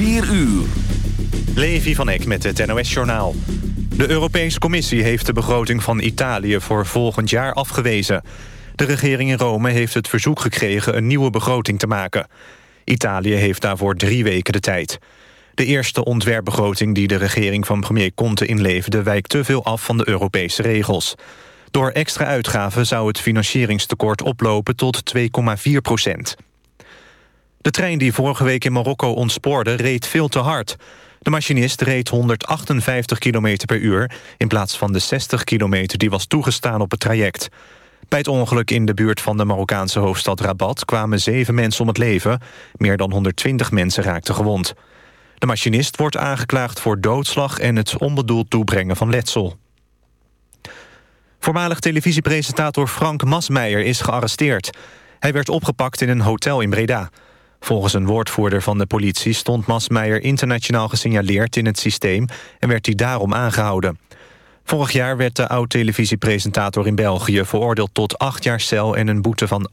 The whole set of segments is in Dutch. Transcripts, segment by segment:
4 uur. Levi van Eck met het NOS-journaal. De Europese Commissie heeft de begroting van Italië voor volgend jaar afgewezen. De regering in Rome heeft het verzoek gekregen een nieuwe begroting te maken. Italië heeft daarvoor drie weken de tijd. De eerste ontwerpbegroting die de regering van premier Conte inleverde... wijkt te veel af van de Europese regels. Door extra uitgaven zou het financieringstekort oplopen tot 2,4 procent. De trein die vorige week in Marokko ontspoorde reed veel te hard. De machinist reed 158 km per uur... in plaats van de 60 km die was toegestaan op het traject. Bij het ongeluk in de buurt van de Marokkaanse hoofdstad Rabat... kwamen zeven mensen om het leven. Meer dan 120 mensen raakten gewond. De machinist wordt aangeklaagd voor doodslag... en het onbedoeld toebrengen van letsel. Voormalig televisiepresentator Frank Masmeijer is gearresteerd. Hij werd opgepakt in een hotel in Breda. Volgens een woordvoerder van de politie stond Masmeijer internationaal gesignaleerd in het systeem en werd hij daarom aangehouden. Vorig jaar werd de oud-televisiepresentator in België veroordeeld tot acht jaar cel en een boete van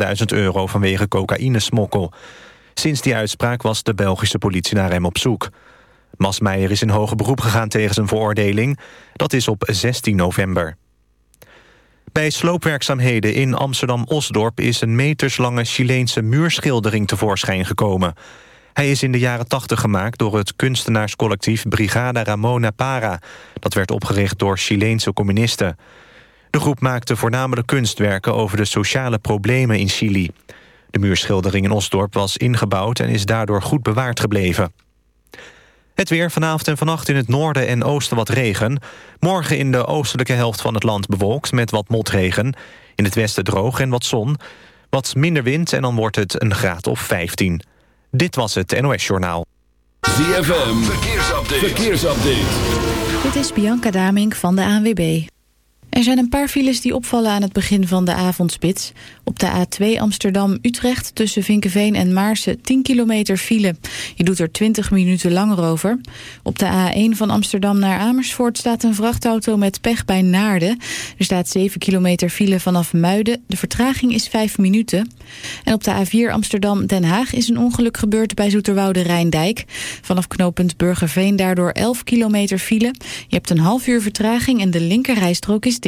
48.000 euro vanwege cocaïnesmokkel. Sinds die uitspraak was de Belgische politie naar hem op zoek. Masmeijer is in hoger beroep gegaan tegen zijn veroordeling. Dat is op 16 november. Bij sloopwerkzaamheden in Amsterdam-Osdorp... is een meterslange Chileense muurschildering tevoorschijn gekomen. Hij is in de jaren 80 gemaakt door het kunstenaarscollectief Brigada Ramona Para. Dat werd opgericht door Chileense communisten. De groep maakte voornamelijk kunstwerken over de sociale problemen in Chili. De muurschildering in Osdorp was ingebouwd en is daardoor goed bewaard gebleven. Het weer vanavond en vannacht in het noorden en oosten wat regen. Morgen in de oostelijke helft van het land bewolkt met wat motregen. In het westen droog en wat zon. Wat minder wind en dan wordt het een graad of 15. Dit was het NOS Journaal. ZFM, verkeersupdate. verkeersupdate. Dit is Bianca Damink van de ANWB. Er zijn een paar files die opvallen aan het begin van de avondspits. Op de A2 Amsterdam-Utrecht tussen Vinkenveen en Maarsen 10 kilometer file. Je doet er 20 minuten langer over. Op de A1 van Amsterdam naar Amersfoort staat een vrachtauto met pech bij Naarden. Er staat 7 kilometer file vanaf Muiden. De vertraging is 5 minuten. En op de A4 Amsterdam-Den Haag is een ongeluk gebeurd bij Zoeterwoude Rijndijk. Vanaf knooppunt Burgerveen daardoor 11 kilometer file. Je hebt een half uur vertraging en de linkerrijstrook is dicht.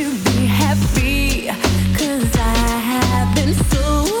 To be happy. Cause I have been so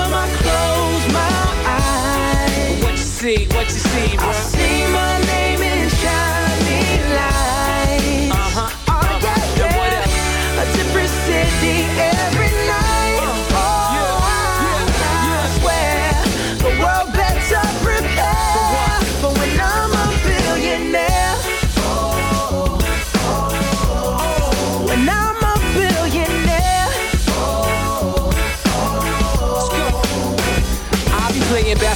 I close my eyes, What you see? What you see, bro? I see my